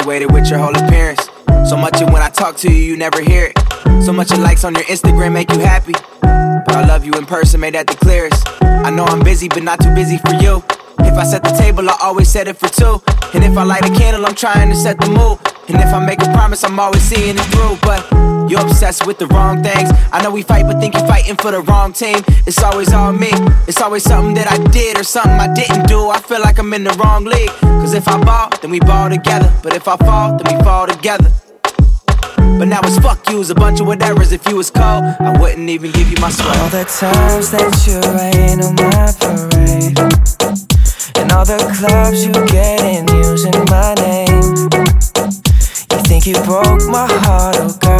infatuated with your whole appearance. So much of when I talk to you, you never hear it. So much of likes on your Instagram make you happy. But I love you in person, made that the clearest. I know I'm busy, but not too busy for you. If I set the table, I always set it for two. And if I light a candle, I'm trying to set the mood. And if I make a promise, I'm always seeing it through. But you're obsessed with the wrong things. I know we fight, but think you're fighting for the wrong team. It's always all me. It's always something that I did or something I didn't do. I feel like I'm in the wrong league. Cause if I ball, then we ball together. But if I fall, then we fall together. But now it's fuck yous, a bunch of whatever's. If you was cold, I wouldn't even give you my sweat. All the times that you rain on my parade, and all the clubs you get in using my name. You think you broke my heart, oh girl,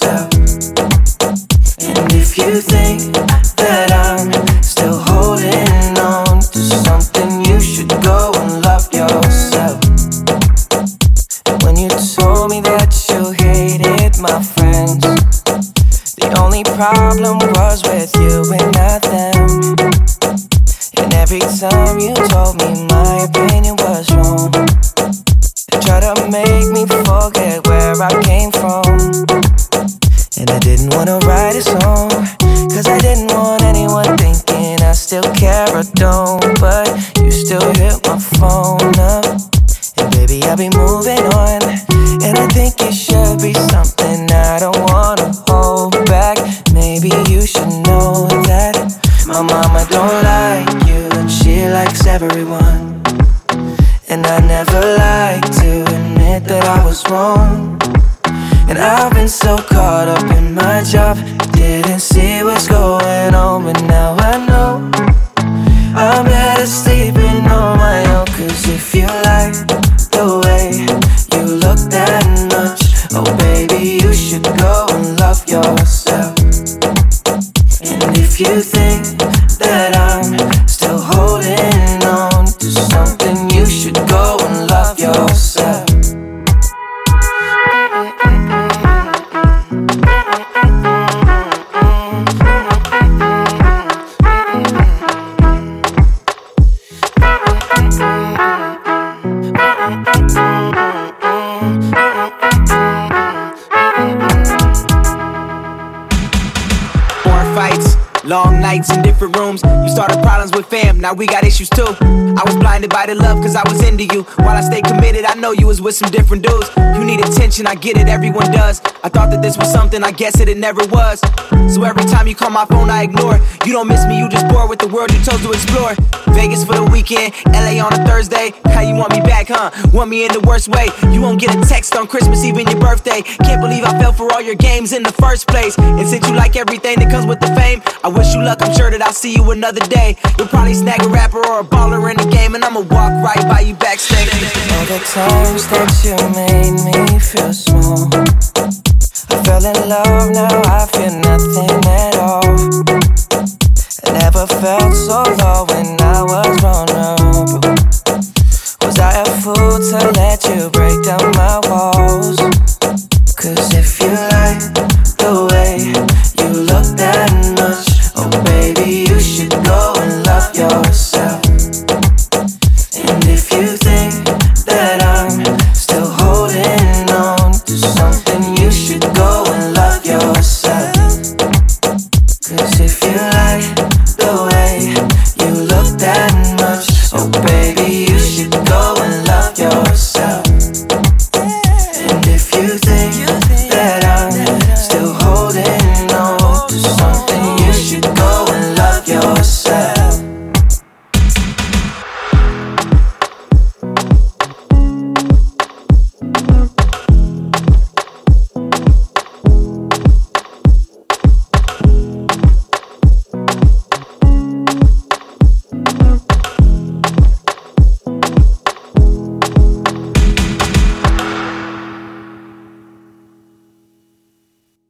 Every time you told me my opinion was wrong, they try to make me forget where I came from. And I didn't wanna write a song, cause I didn't want anyone thinking I still care or don't. But you still hit my phone up. And baby, I'll be moving on. And I think it should be something I don't wanna hold back. Maybe you should know that my mama don't she likes everyone. And I never like to admit that I was wrong. And I've been so caught up in my job, didn't see what's going on, but now I know I'm better sleeping on my own. Cause if you like the way you look that much, oh baby, you should go and love yourself. And if you think that I'm fights, long nights in different rooms. You started problems with fam, now we got issues too. I was blinded by the love cause I was into you. While I stayed committed, I know you was with some different dudes. You need attention, I get it, everyone does. I thought that this was something, I guess it, it never was. So every time you call my phone, I ignore. You don't miss me, you just bored with the world you chose to explore. Vegas for the weekend, LA on a Thursday. How you want me back, huh? Want me in the worst way. You won't get a text on Christmas Eve and your birthday. Can't believe I fell for all your games in the first place. And since you like everything that comes with the fame, I wish you luck, I'm sure that I'll see you another day. You'll probably snag a rapper or a baller in the game, and I'ma walk right by you backstage. All the times that you made me feel small. I fell in love, now I feel nothing at all. Never felt so low when I was vulnerable. Was I a fool to let you break down my walls? Cause if you like Cause if you like the way you look that much, oh baby, you should go and love yourself. And if you think